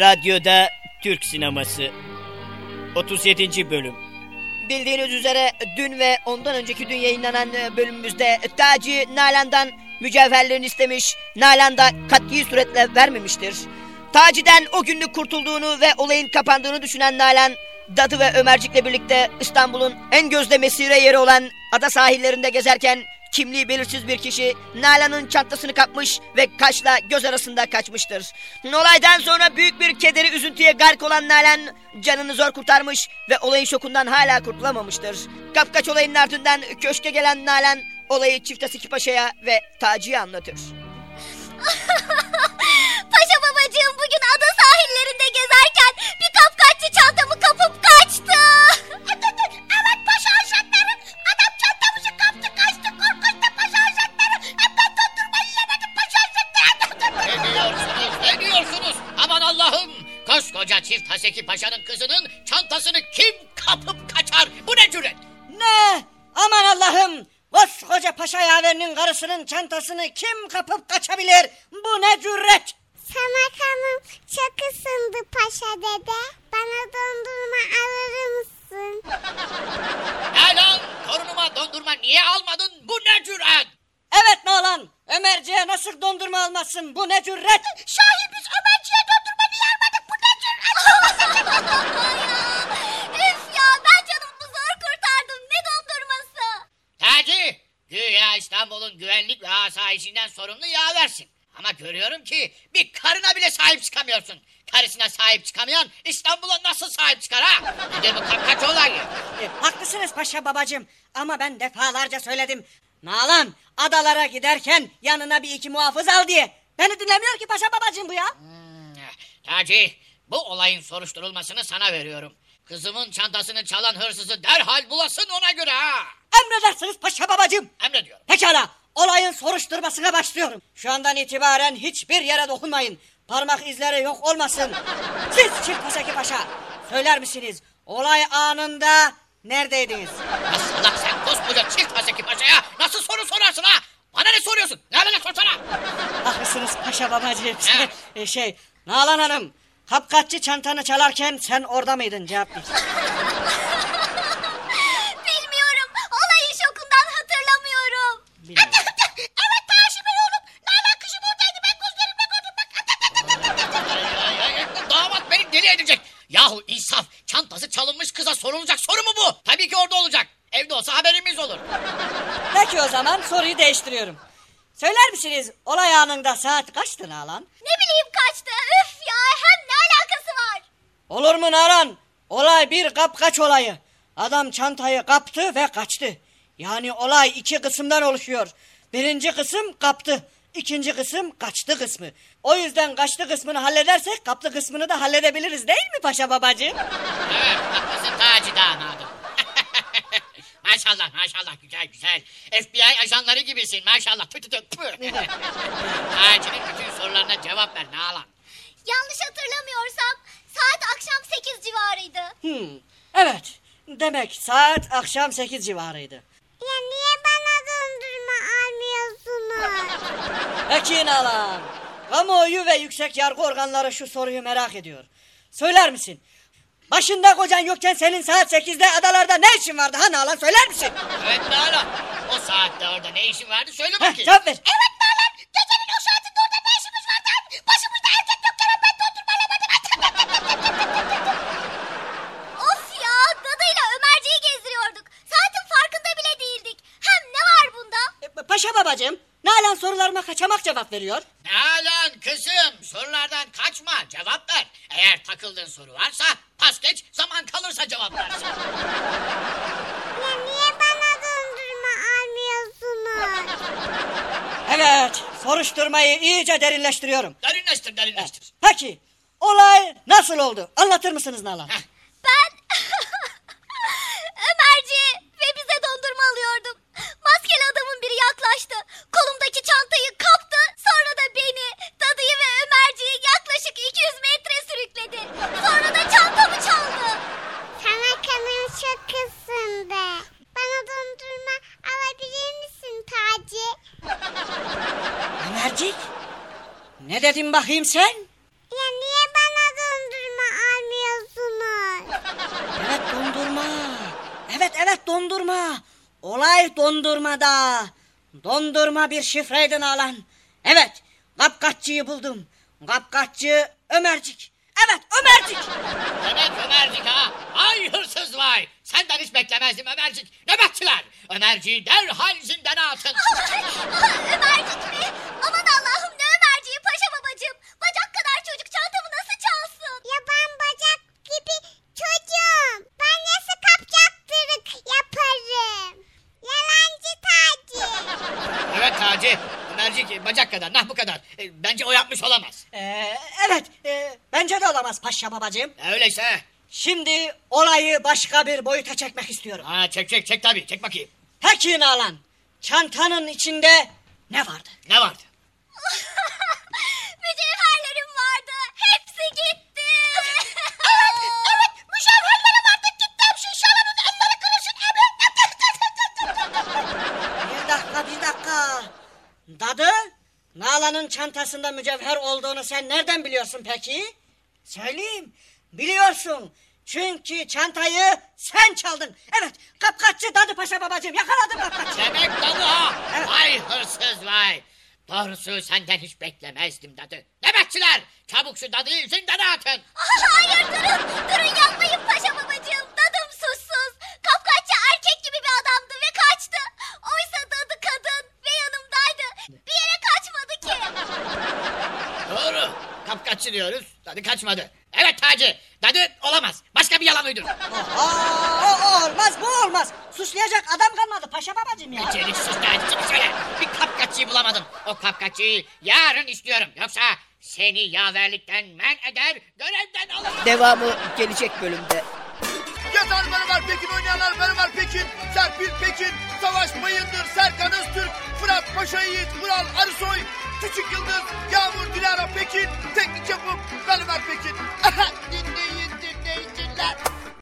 Radyoda Türk Sineması 37. Bölüm Bildiğiniz üzere dün ve ondan önceki dün yayınlanan e, bölümümüzde Taci Nalan'dan mücevherlerini istemiş. Nalan da kat'i suretle vermemiştir. Taci'den o günlük kurtulduğunu ve olayın kapandığını düşünen Nalan, Dadı ve Ömercik'le birlikte İstanbul'un en gözde mesire yeri olan ada sahillerinde gezerken kimliği belirsiz bir kişi Nalan'ın çantasını kapmış ve kaşla göz arasında kaçmıştır. Olaydan sonra büyük bir kederi üzüntüye gark olan Nalan canını zor kurtarmış ve olayın şokundan hala kurtulamamıştır. Kapkaç olayının ardından köşke gelen Nalan olayı Çifte Siki Paşa'ya ve Taci'ye anlatır. Çift Haseki Paşa'nın kızının çantasını kim kapıp kaçar? Bu ne cüret? Ne? Aman Allah'ım! Koskoca paşa yaverinin karısının çantasını kim kapıp kaçabilir? Bu ne cüret? Sana kanım çok ısındı paşa dede. Bana dondurma alır mısın? Nalan torunuma dondurma niye almadın? Bu ne cüret? Evet Nalan, Ömerci'ye nasıl dondurma almazsın? Bu ne cüret? Şahi biz Ömerci'ye dondurma niye almadık? Bu ne Üf ya ben canımı zor kurtardım. Ne dondurması? Taci, güya İstanbul'un güvenlik ve asayişinden sorumlu yaversin. Ama görüyorum ki bir karına bile sahip çıkamıyorsun. Karısına sahip çıkamayan İstanbul'a nasıl sahip çıkar ha? Nedir bu kapkaç olayı? E, haklısınız paşa babacığım ama ben defalarca söyledim. Nalan adalara giderken yanına bir iki muhafız al diye. Beni dinlemiyor ki paşa babacığım bu ya. Hmm, Taci, bu olayın soruşturulmasını sana veriyorum. Kızımın çantasını çalan hırsızı derhal bulasın ona göre ha. Emredersiniz paşa babacığım. Emrediyorum. Pekala olayın soruşturmasına başlıyorum. Şu andan itibaren hiçbir yere dokunmayın. Parmak izleri yok olmasın. Siz Çift Pasaki Paşa söyler misiniz olay anında neredeydiniz? Ya salak sen koskoca çift Haseki Paşa'ya nasıl soru sorarsın ha? Bana ne soruyorsun? Nerede sorsana? Haklısınız paşa babacığım. He. E, şey Nalan Hanım kapkaççı çantanı çalarken sen orada mıydın cevap ver. Bilmiyorum. Olayın şokundan hatırlamıyorum. Bilmiyorum. evet Taşi Bey oğlum. Nalan kızım oradaydı. Ben gözlerimle gördüm. Bak. Ay, ay, ay, Deli edecek. Yahu insaf çantası çalınmış kıza sorulacak soru mu bu? Tabii ki orada olacak. Evde olsa haberimiz olur. Peki o zaman soruyu değiştiriyorum. Söyler misiniz olay anında saat kaçtı Nalan? Ne bileyim kaçtı. Üf ya. Hem ne alakası var? Olur mu Nalan? Olay bir kapkaç olayı. Adam çantayı kaptı ve kaçtı. Yani olay iki kısımdan oluşuyor. Birinci kısım kaptı. İkinci kısım kaçtı kısmı. O yüzden kaçtı kısmını halledersek kaptı kısmını da halledebiliriz değil mi paşa babacığım? Evet haklısın Taci damadım. maşallah maşallah güzel güzel. FBI ajanları gibisin maşallah. Tü tü tü. Püh. Taci'nin bütün sorularına cevap ver Nalan. Yanlış hatırlamıyorsam saat akşam 8 civarıydı. Hmm, evet. Demek saat akşam sekiz civarıydı. Ya niye Peki Nalan. Kamuoyu ve yüksek yargı organları şu soruyu merak ediyor. Söyler misin? Başında kocan yokken senin saat sekizde adalarda ne işin vardı ha Nalan söyler misin? Evet Nalan. O saatte orada ne işin vardı söyle Heh, bakayım. cevap ver. Evet Nalan. Gecenin o saatinde orada ne işimiz vardı? Başımızda erkek yokken ben dondurma alamadım. of ya dadıyla Ömerci'yi gezdiriyorduk. Saatin farkında bile değildik. Hem ne var bunda? E, Paşa babacığım, Nalan sorularıma kaçamak cevap veriyor. Nalan kızım sorulardan kaçma cevap ver. Eğer takıldığın soru varsa pas geç zaman kalırsa cevap versin. Ya niye bana dondurma almıyorsunuz? Evet, soruşturmayı iyice derinleştiriyorum. Derinleştir derinleştir. Peki, olay nasıl oldu? Anlatır mısınız Nalan? Heh. bakayım sen? Ya niye bana dondurma almıyorsunuz? Evet dondurma. Evet evet dondurma. Olay dondurmada. Dondurma bir şifreydin alan. Evet kapkaççıyı buldum. Kapkaççı Ömercik. Evet Ömercik. Demek Ömercik ha. Ay hırsız vay. Senden hiç beklemezdim Ömercik. Nöbetçiler. Ömerciği derhal zindana atın. Ömer Evet Taci. Ömercik bacak kadar nah bu kadar. E, bence o yapmış olamaz. Ee, evet e, bence de olamaz paşa babacığım. Öyleyse. Şimdi olayı başka bir boyuta çekmek istiyorum. Ha çek çek çek tabii çek bakayım. Peki Nalan çantanın içinde ne vardı? Ne vardı? Mücevherlerim vardı. Hepsi gitti. evet, evet. Mücevherlerim vardı. Gitti. Şu şalanın elleri kırışık. Bir dakika bir dakika. Dadı Nalan'ın çantasında mücevher olduğunu sen nereden biliyorsun peki? Söyleyeyim. Biliyorsun. Çünkü çantayı sen çaldın. Evet kapkaççı Dadı Paşa babacığım yakaladım kapkaççı. Demek dadı ha. Evet. Vay hırsız vay. Doğrusu senden hiç beklemezdim dadı. Nöbetçiler çabuk şu dadıyı zindana atın. Hayır durun. Durun yapmayın paşa babacığım. Dadım suçsuz. Kapkaççı erkek gibi bir adamdı ve kaçtı. Oysa dadı kadın ve yanımdaydı. Bir yere kaçmadı ki. Doğru. Kapkaççı diyoruz. Dadı kaçmadı. Evet Taci. Dadı olamaz. Başka bir yalan uydurun. Aa, o olmaz bu olmaz. Suçlayacak adam kalmadı Paşa babacığım ya. Çelik sus Taci. Çık şöyle. Bir kapkaççıyı bulamadım. O kapkaççıyı yarın istiyorum. Yoksa seni yaverlikten men eder, görevden alırım. Devamı gelecek bölümde. Yazar Mermer Pekin oynayanlar Mermer Pekin, Serpil Pekin, Savaş Bayındır, Serkan Öztürk, Fırat Paşa Yiğit, Vural Arısoy, Küçük Yıldız, Yağmur Dilara Pekin, Teknik Yapım, Galiber Pekin.